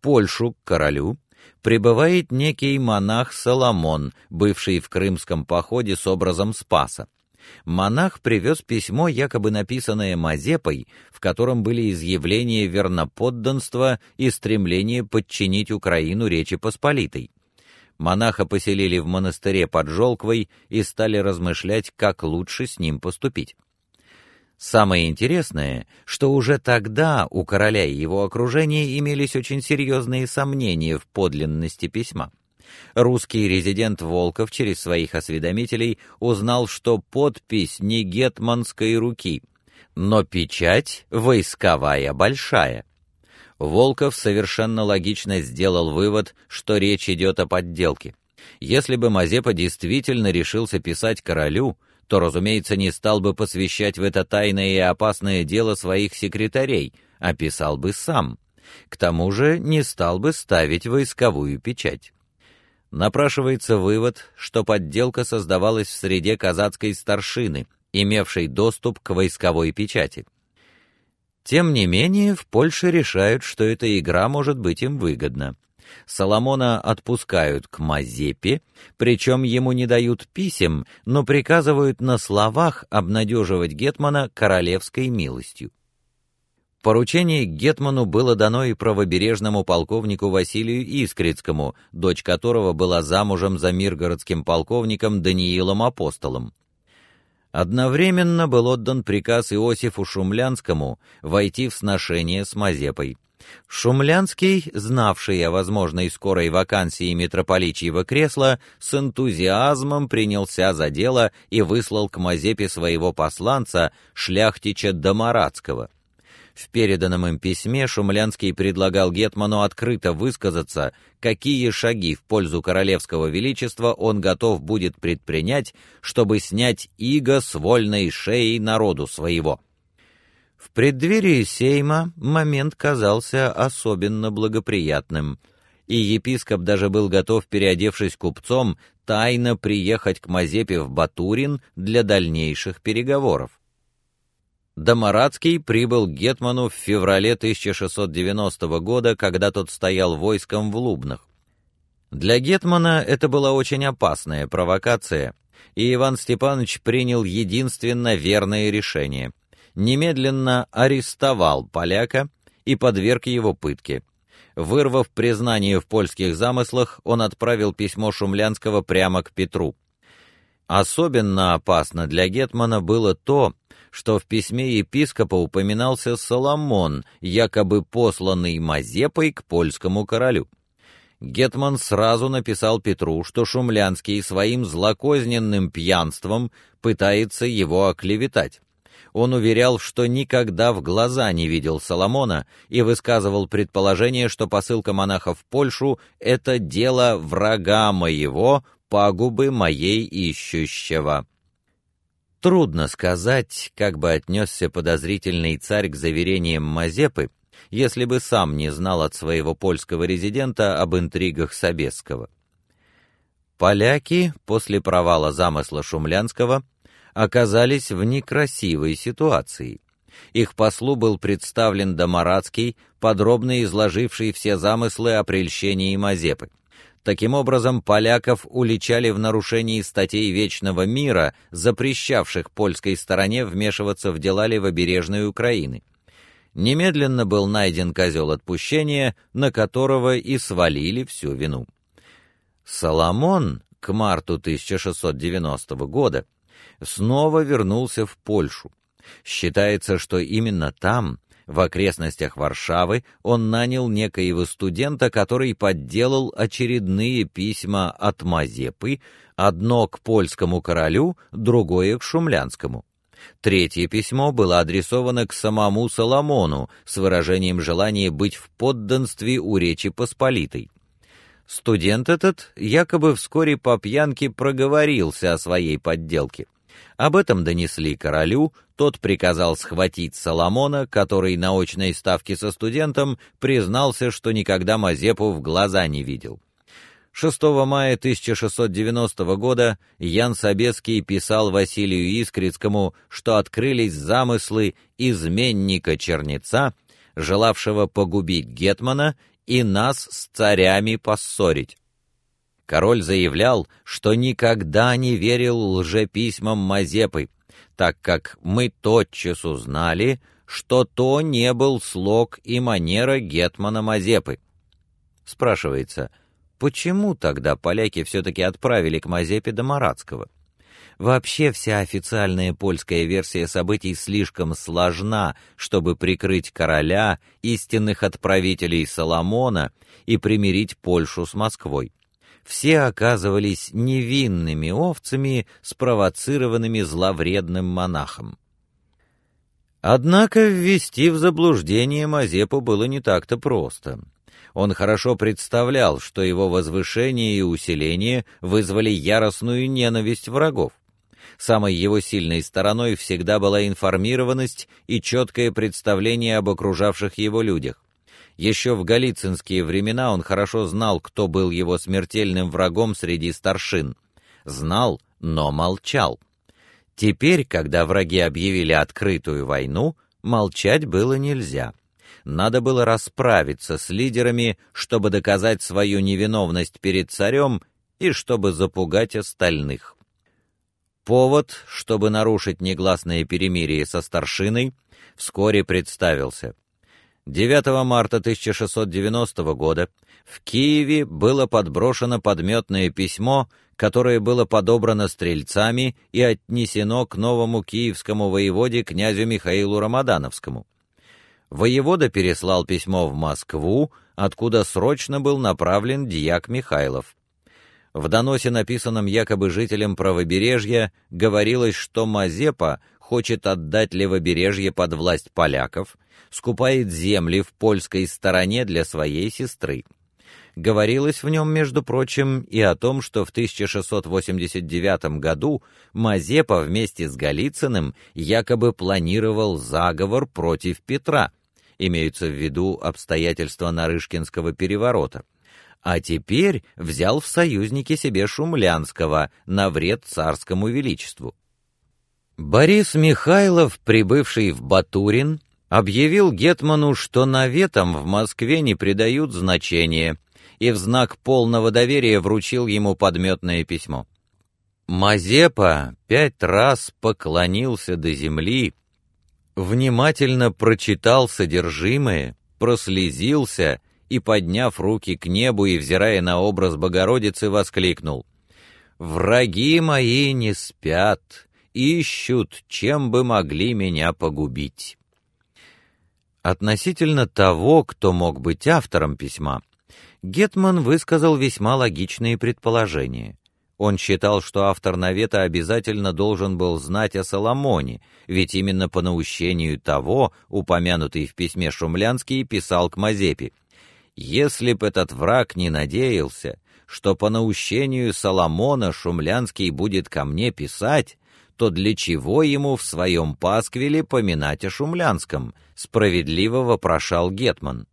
Польшу к королю прибывает некий монах Соломон, бывший в крымском походе с образом Спаса. Монах привез письмо, якобы написанное Мазепой, в котором были изъявления верноподданства и стремление подчинить Украину Речи Посполитой. Монаха поселили в монастыре под Жолквой и стали размышлять, как лучше с ним поступить. Самое интересное, что уже тогда у короля и его окружения имелись очень серьезные сомнения в подлинности письма. Русский резидент Волков через своих осведомителей узнал, что подпись не гетманской руки, но печать войсковая большая. Волков совершенно логично сделал вывод, что речь идет о подделке. Если бы Мазепа действительно решился писать королю, то, разумеется, не стал бы посвящать в это тайное и опасное дело своих секретарей, а писал бы сам. К тому же не стал бы ставить войсковую печать. Напрашивается вывод, что подделка создавалась в среде казацкой старшины, имевшей доступ к войсковой печати. Тем не менее, в Польше решают, что эта игра может быть им выгодна. Соломона отпускают к Мазепе, причем ему не дают писем, но приказывают на словах обнадеживать гетмана королевской милостью. Поручение гетману было дано и правобережному полковнику Василию Искрицкому, дочь которого была замужем за миргородским полковником Даниилом Апостолом. Одновременно был отдан приказ Иосифу Шумлянскому войти в сношение с Мазепой. Шумлянский, знавший о возможной скорой вакансии митрополичьего кресла, с энтузиазмом принялся за дело и выслал к Мазепе своего посланца, шляхтича Домарадского. В переданном им письме Шумлянский предлагал гетману открыто высказаться, какие шаги в пользу королевского величества он готов будет предпринять, чтобы снять иго с вольной шеи народу своего. В преддверии сейма момент казался особенно благоприятным, и епископ даже был готов, переодевшись купцом, тайно приехать к Мазепе в Батурин для дальнейших переговоров. Домарадский прибыл к гетману в феврале 1690 года, когда тот стоял войском в Лубнах. Для гетмана это была очень опасная провокация, и Иван Степанович принял единственно верное решение немедленно арестовал поляка и подверг его пытке. Вырвав признание в польских замыслах, он отправил письмо Шумлянского прямо к Петру. Особенно опасно для гетмана было то, что в письме епископа упоминался Соломон, якобы посланный Мазепой к польскому королю. Гетман сразу написал Петру, что Шумлянский своим злокозненным пьянством пытается его оклеветать. Он уверял, что никогда в глаза не видел Соломона и высказывал предположение, что посылка монаха в Польшу это дело врага моего, пагубы моей ищущего. Трудно сказать, как бы отнесся подозрительный царь к заверениям Мазепы, если бы сам не знал от своего польского резидента об интригах Собесского. Поляки после провала замысла Шумлянского оказались в некрасивой ситуации. Их послу был представлен Домарадский, подробно изложивший все замыслы о прельщении Мазепы. Таким образом, поляков уличали в нарушении статей Вечного мира, запрещавших польской стороне вмешиваться в дела левобережной Украины. Немедленно был найден козел отпущения, на которого и свалили всю вину. Соломон к марту 1690 года снова вернулся в Польшу. Считается, что именно там, в окрестностях Варшавы, он нанял некоего студента, который подделал очередные письма от Мазепы, одно к польскому королю, другое к шумлянскому. Третье письмо было адресовано к самому Соломону с выражением желания быть в подданстве у Речи Посполитой. Студент этот якобы вскоре по пьянке проговорился о своей подделке. Об этом донесли королю, тот приказал схватить Соломона, который на очной ставке со студентом признался, что никогда Мазепу в глаза не видел. 6 мая 1690 года Ян Собеский писал Василию Искрицкому, что открылись замыслы изменника Чернеца, желавшего погубить гетмана и нас с царями поссорить. Король заявлял, что никогда не верил лжеписьмам Мазепы, так как мы тотчас узнали, что то не был слог и манера гетмана Мазепы. Спрашивается, почему тогда поляки все таки отправили к Мазепе Домарадского? Вообще вся официальная польская версия событий слишком сложна, чтобы прикрыть короля, истинных отправителей Соломона и примирить Польшу с Москвой. Все оказывались невинными овцами, спровоцированными зловредным монахом. Однако ввести в заблуждение Мазепу было не так-то просто. Он хорошо представлял, что его возвышение и усиление вызвали яростную ненависть врагов. Самой его сильной стороной всегда была информированность и четкое представление об окружавших его людях. Еще в галицинские времена он хорошо знал, кто был его смертельным врагом среди старшин. Знал, но молчал. Теперь, когда враги объявили открытую войну, молчать было нельзя. Надо было расправиться с лидерами, чтобы доказать свою невиновность перед царем и чтобы запугать остальных. Повод, чтобы нарушить негласное перемирие со старшиной, вскоре представился. 9 марта 1690 года в Киеве было подброшено подметное письмо, которое было подобрано стрельцами и отнесено к новому киевскому воеводе князю Михаилу Рамадановскому. Воевода переслал письмо в Москву, откуда срочно был направлен дьяк Михайлов. В доносе, написанном якобы жителям правобережья, говорилось, что Мазепа хочет отдать левобережье под власть поляков, скупает земли в польской стороне для своей сестры. Говорилось в нем, между прочим, и о том, что в 1689 году Мазепа вместе с Голицыным якобы планировал заговор против Петра. Имеются в виду обстоятельства Нарышкинского переворота а теперь взял в союзники себе Шумлянского на вред царскому величеству. Борис Михайлов, прибывший в Батурин, объявил гетману, что наветам в Москве не придают значения, и в знак полного доверия вручил ему подметное письмо. Мазепа пять раз поклонился до земли, внимательно прочитал содержимое, прослезился и, подняв руки к небу и взирая на образ Богородицы, воскликнул: "Враги мои не спят, ищут, чем бы могли меня погубить". Относительно того, кто мог быть автором письма, Гетман высказал весьма логичные предположения. Он считал, что автор навета обязательно должен был знать о Соломоне, ведь именно по наущению того, упомянутый в письме Шумлянский писал к Мазепе: если б этот враг не надеялся, что по наущению Соломона Шумлянский будет ко мне писать, то для чего ему в своем пасквиле поминать о Шумлянском? Справедливо вопрошал гетман.